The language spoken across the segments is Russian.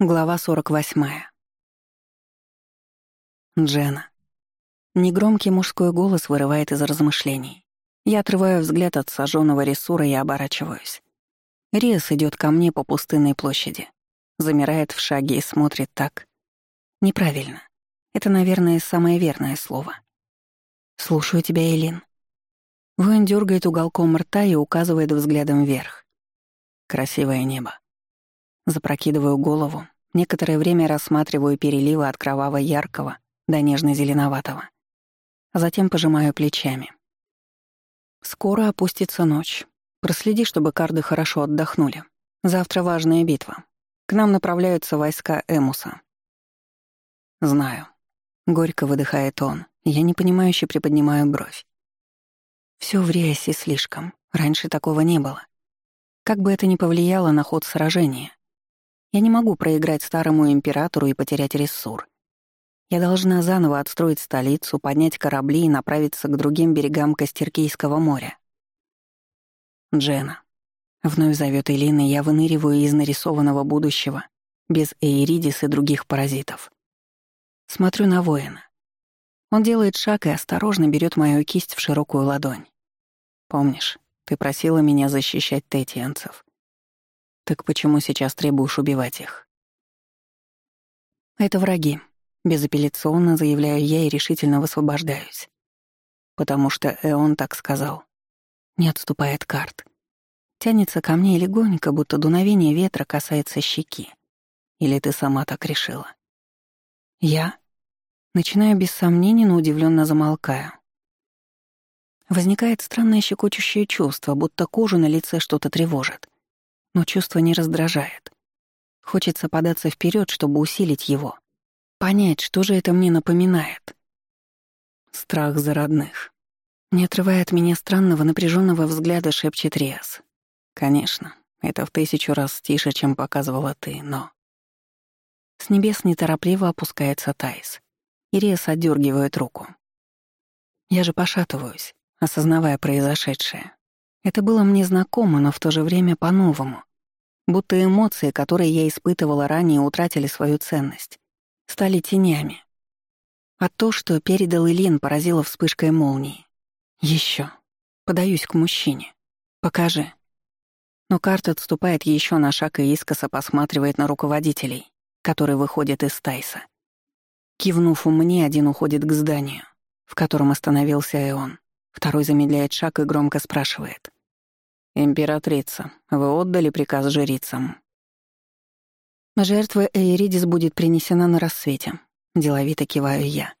Глава 48. Джена. Негромкий мужской голос вырывает из размышлений. Я отрываю взгляд от сожженного ресура и оборачиваюсь. Риас идет ко мне по пустынной площади. Замирает в шаге и смотрит так. Неправильно. Это, наверное, самое верное слово. «Слушаю тебя, Элин». Воин дергает уголком рта и указывает взглядом вверх. Красивое небо. Запрокидываю голову, некоторое время рассматриваю переливы от кроваво-яркого до нежно-зеленоватого. Затем пожимаю плечами. Скоро опустится ночь. Проследи, чтобы карды хорошо отдохнули. Завтра важная битва. К нам направляются войска Эмуса. Знаю. Горько выдыхает он. Я непонимающе приподнимаю бровь. Всё в Риасе слишком. Раньше такого не было. Как бы это ни повлияло на ход сражения, я не могу проиграть старому императору и потерять рессур. Я должна заново отстроить столицу, поднять корабли и направиться к другим берегам Костеркийского моря. Джена. Вновь зовет Элина, и я выныриваю из нарисованного будущего, без Эйридис и других паразитов. Смотрю на воина. Он делает шаг и осторожно берет мою кисть в широкую ладонь. Помнишь, ты просила меня защищать тетианцев. Так почему сейчас требуешь убивать их? Это враги. Безапелляционно заявляю я и решительно высвобождаюсь. Потому что Эон так сказал. Не отступает карт. Тянется ко мне легонько, будто дуновение ветра касается щеки. Или ты сама так решила? Я? Начинаю без сомнений, но удивленно замолкаю. Возникает странное щекочущее чувство, будто кожу на лице что-то тревожит но чувство не раздражает. Хочется податься вперед, чтобы усилить его. Понять, что же это мне напоминает. Страх за родных. Не отрывая от меня странного напряженного взгляда, шепчет Риас. Конечно, это в тысячу раз тише, чем показывала ты, но... С небес неторопливо опускается Тайс. И Риас отдергивает руку. Я же пошатываюсь, осознавая произошедшее. Это было мне знакомо, но в то же время по-новому. Будто эмоции, которые я испытывала ранее, утратили свою ценность. Стали тенями. А то, что передал Ильин, поразило вспышкой молнии. Еще. Подаюсь к мужчине. Покажи. Но карта отступает еще на шаг и искоса посматривает на руководителей, которые выходят из Тайса. Кивнув мне, один уходит к зданию, в котором остановился Эон. Второй замедляет шаг и громко спрашивает. «Императрица, вы отдали приказ жрицам?» «Жертва Эйридис будет принесена на рассвете», — деловито киваю я.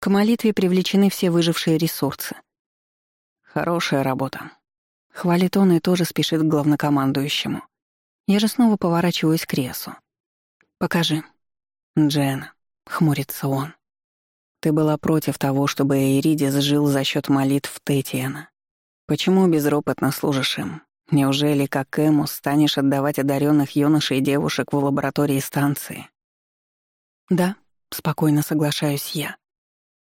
К молитве привлечены все выжившие ресурсы. «Хорошая работа», — хвалит он и тоже спешит к главнокомандующему. Я же снова поворачиваюсь к Ресу. «Покажи». «Джен», — хмурится он. «Ты была против того, чтобы Эйридис жил за счет молитв Тетиана. Почему безропотно служишь им? Неужели, как Эму, станешь отдавать одаренных юношей и девушек в лаборатории станции? Да, спокойно соглашаюсь я.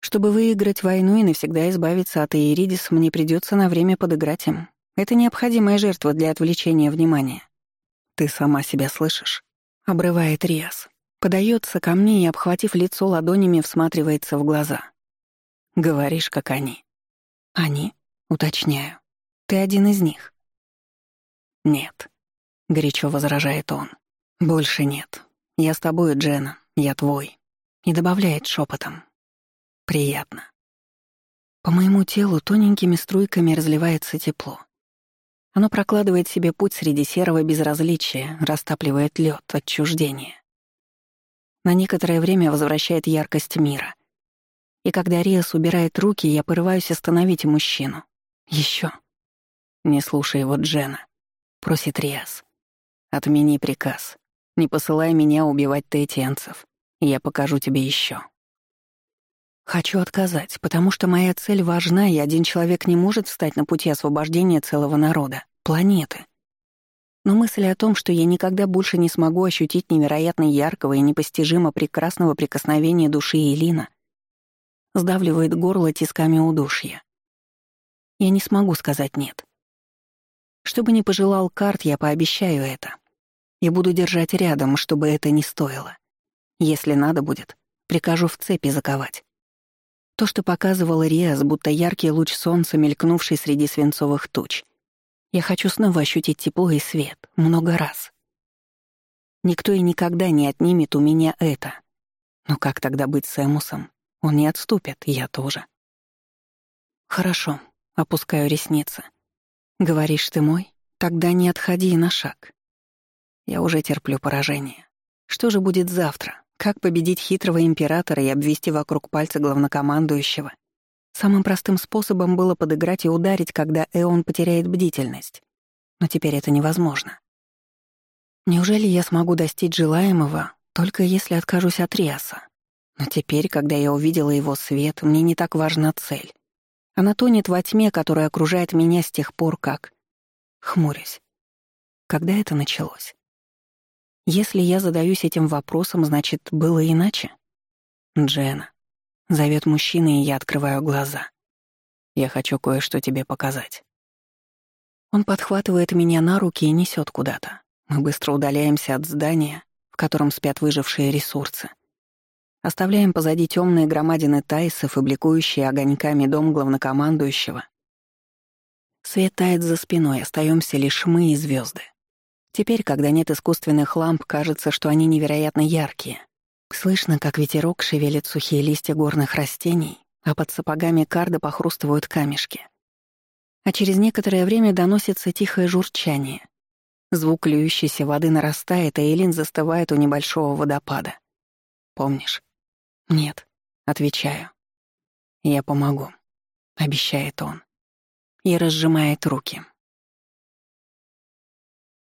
Чтобы выиграть войну и навсегда избавиться от Иеридис, мне придется на время подыграть им. Это необходимая жертва для отвлечения внимания. Ты сама себя слышишь? Обрывает Риас. Подается ко мне и, обхватив лицо ладонями, всматривается в глаза. Говоришь, как они. Они? Уточняю. Ты один из них. Нет. Горячо возражает он. Больше нет. Я с тобой, Джена. Я твой. И добавляет шепотом. Приятно. По моему телу тоненькими струйками разливается тепло. Оно прокладывает себе путь среди серого безразличия, растапливает лед отчуждения. На некоторое время возвращает яркость мира. И когда Риас убирает руки, я порываюсь остановить мужчину. Еще. Не слушай его, Джена. Просит Риас. Отмени приказ. Не посылай меня убивать тетенцев. Я покажу тебе еще. Хочу отказать, потому что моя цель важна, и один человек не может встать на пути освобождения целого народа, планеты. Но мысль о том, что я никогда больше не смогу ощутить невероятно яркого и непостижимо прекрасного прикосновения души Элина, сдавливает горло тисками удушья. Я не смогу сказать «нет». Что бы ни пожелал Карт, я пообещаю это. и буду держать рядом, чтобы это не стоило. Если надо будет, прикажу в цепи заковать. То, что показывал Риас, будто яркий луч солнца, мелькнувший среди свинцовых туч. Я хочу снова ощутить тепло и свет, много раз. Никто и никогда не отнимет у меня это. Но как тогда быть с Эмусом? Он не отступит, я тоже. Хорошо, опускаю ресницы. Говоришь ты мой? Тогда не отходи на шаг. Я уже терплю поражение. Что же будет завтра? Как победить хитрого императора и обвести вокруг пальца главнокомандующего? Самым простым способом было подыграть и ударить, когда Эон потеряет бдительность. Но теперь это невозможно. Неужели я смогу достичь желаемого, только если откажусь от Риаса? Но теперь, когда я увидела его свет, мне не так важна цель. Она тонет во тьме, которая окружает меня с тех пор, как... Хмурюсь. Когда это началось? Если я задаюсь этим вопросом, значит, было иначе? Джена. Зовет мужчина, и я открываю глаза. Я хочу кое-что тебе показать. Он подхватывает меня на руки и несет куда-то. Мы быстро удаляемся от здания, в котором спят выжившие ресурсы. Оставляем позади темные громадины тайсов и бликующие огоньками дом главнокомандующего. Свет тает за спиной, остаемся лишь мы и звезды. Теперь, когда нет искусственных ламп, кажется, что они невероятно яркие. Слышно, как ветерок шевелит сухие листья горных растений, а под сапогами карда похрустывают камешки. А через некоторое время доносится тихое журчание. Звук льющейся воды нарастает, а Элин застывает у небольшого водопада. «Помнишь?» «Нет», — отвечаю. «Я помогу», — обещает он. И разжимает руки.